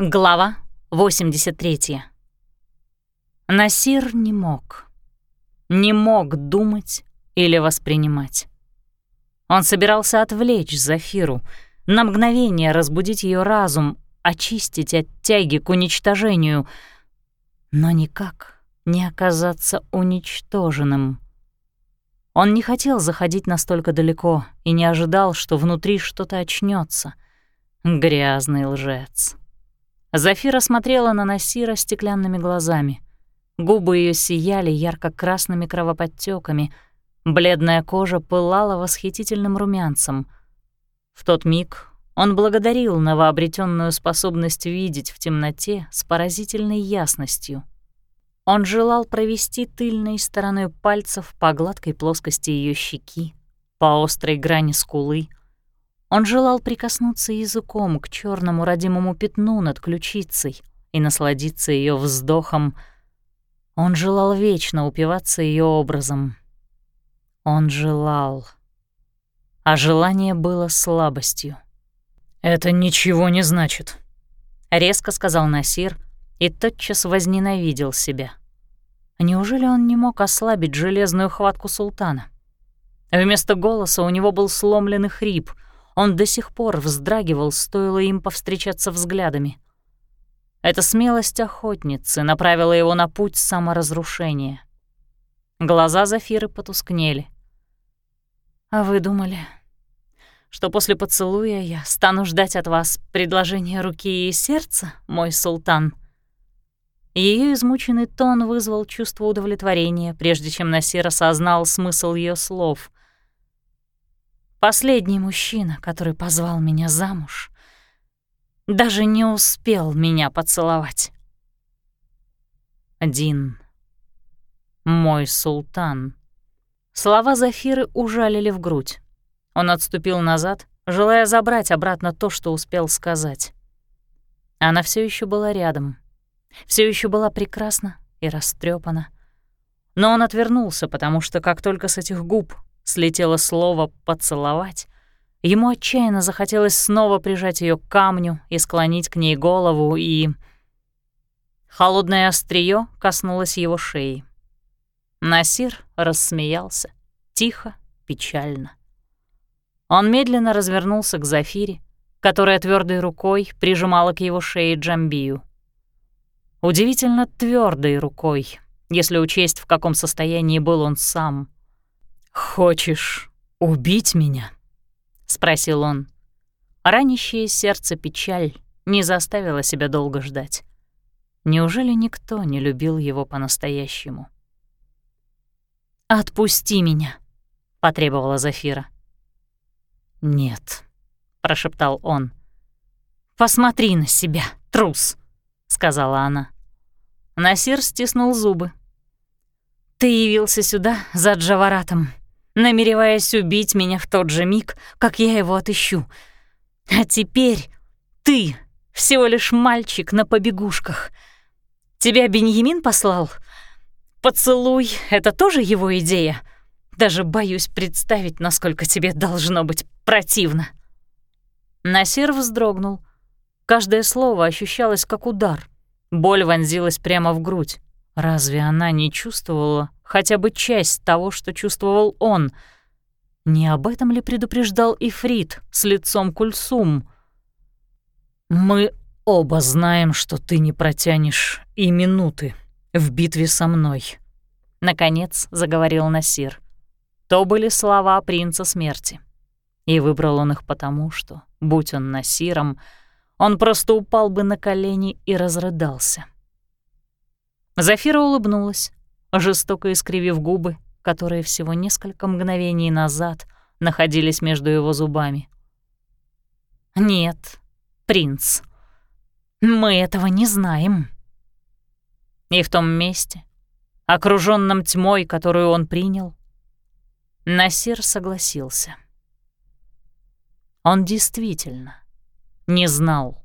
Глава 83. Насир не мог. Не мог думать или воспринимать. Он собирался отвлечь Зафиру, на мгновение разбудить ее разум, очистить от тяги к уничтожению, но никак не оказаться уничтоженным. Он не хотел заходить настолько далеко и не ожидал, что внутри что-то очнется. Грязный лжец. Зафира смотрела на Насира стеклянными глазами. Губы ее сияли ярко-красными кровоподтеками, бледная кожа пылала восхитительным румянцем. В тот миг он благодарил новообретенную способность видеть в темноте с поразительной ясностью. Он желал провести тыльной стороной пальцев по гладкой плоскости ее щеки, по острой грани скулы, он желал прикоснуться языком к черному родимому пятну над ключицей и насладиться ее вздохом. Он желал вечно упиваться ее образом. Он желал. А желание было слабостью. «Это ничего не значит», — резко сказал Насир и тотчас возненавидел себя. Неужели он не мог ослабить железную хватку султана? Вместо голоса у него был сломленный хрип — он до сих пор вздрагивал, стоило им повстречаться взглядами. Эта смелость охотницы направила его на путь саморазрушения. Глаза Зафиры потускнели. «А вы думали, что после поцелуя я стану ждать от вас предложения руки и сердца, мой султан?» Ее измученный тон вызвал чувство удовлетворения, прежде чем Насир осознал смысл ее слов. Последний мужчина, который позвал меня замуж, даже не успел меня поцеловать. Один. Мой султан. Слова Зафиры ужалили в грудь. Он отступил назад, желая забрать обратно то, что успел сказать. Она все еще была рядом, все еще была прекрасна и растрепана. Но он отвернулся, потому что как только с этих губ слетело слово «поцеловать», ему отчаянно захотелось снова прижать ее к камню и склонить к ней голову, и... Холодное острие коснулось его шеи. Насир рассмеялся, тихо, печально. Он медленно развернулся к Зафире, которая твердой рукой прижимала к его шее Джамбию. Удивительно твердой рукой, если учесть, в каком состоянии был он сам — «Хочешь убить меня?» — спросил он. Ранящее сердце печаль не заставила себя долго ждать. Неужели никто не любил его по-настоящему? «Отпусти меня», — потребовала Зафира. «Нет», — прошептал он. «Посмотри на себя, трус», — сказала она. Насир стиснул зубы. «Ты явился сюда за Джаваратом, намереваясь убить меня в тот же миг, как я его отыщу. А теперь ты всего лишь мальчик на побегушках. Тебя Беньямин послал? Поцелуй — это тоже его идея? Даже боюсь представить, насколько тебе должно быть противно». Насир вздрогнул. Каждое слово ощущалось как удар. Боль вонзилась прямо в грудь. Разве она не чувствовала хотя бы часть того, что чувствовал он? Не об этом ли предупреждал Ифрит с лицом Кульсум? «Мы оба знаем, что ты не протянешь и минуты в битве со мной», — наконец заговорил Насир. То были слова принца смерти. И выбрал он их потому, что, будь он Насиром, он просто упал бы на колени и разрыдался. Зафира улыбнулась, жестоко искривив губы, которые всего несколько мгновений назад находились между его зубами. «Нет, принц, мы этого не знаем». И в том месте, окружённом тьмой, которую он принял, Насир согласился. Он действительно не знал.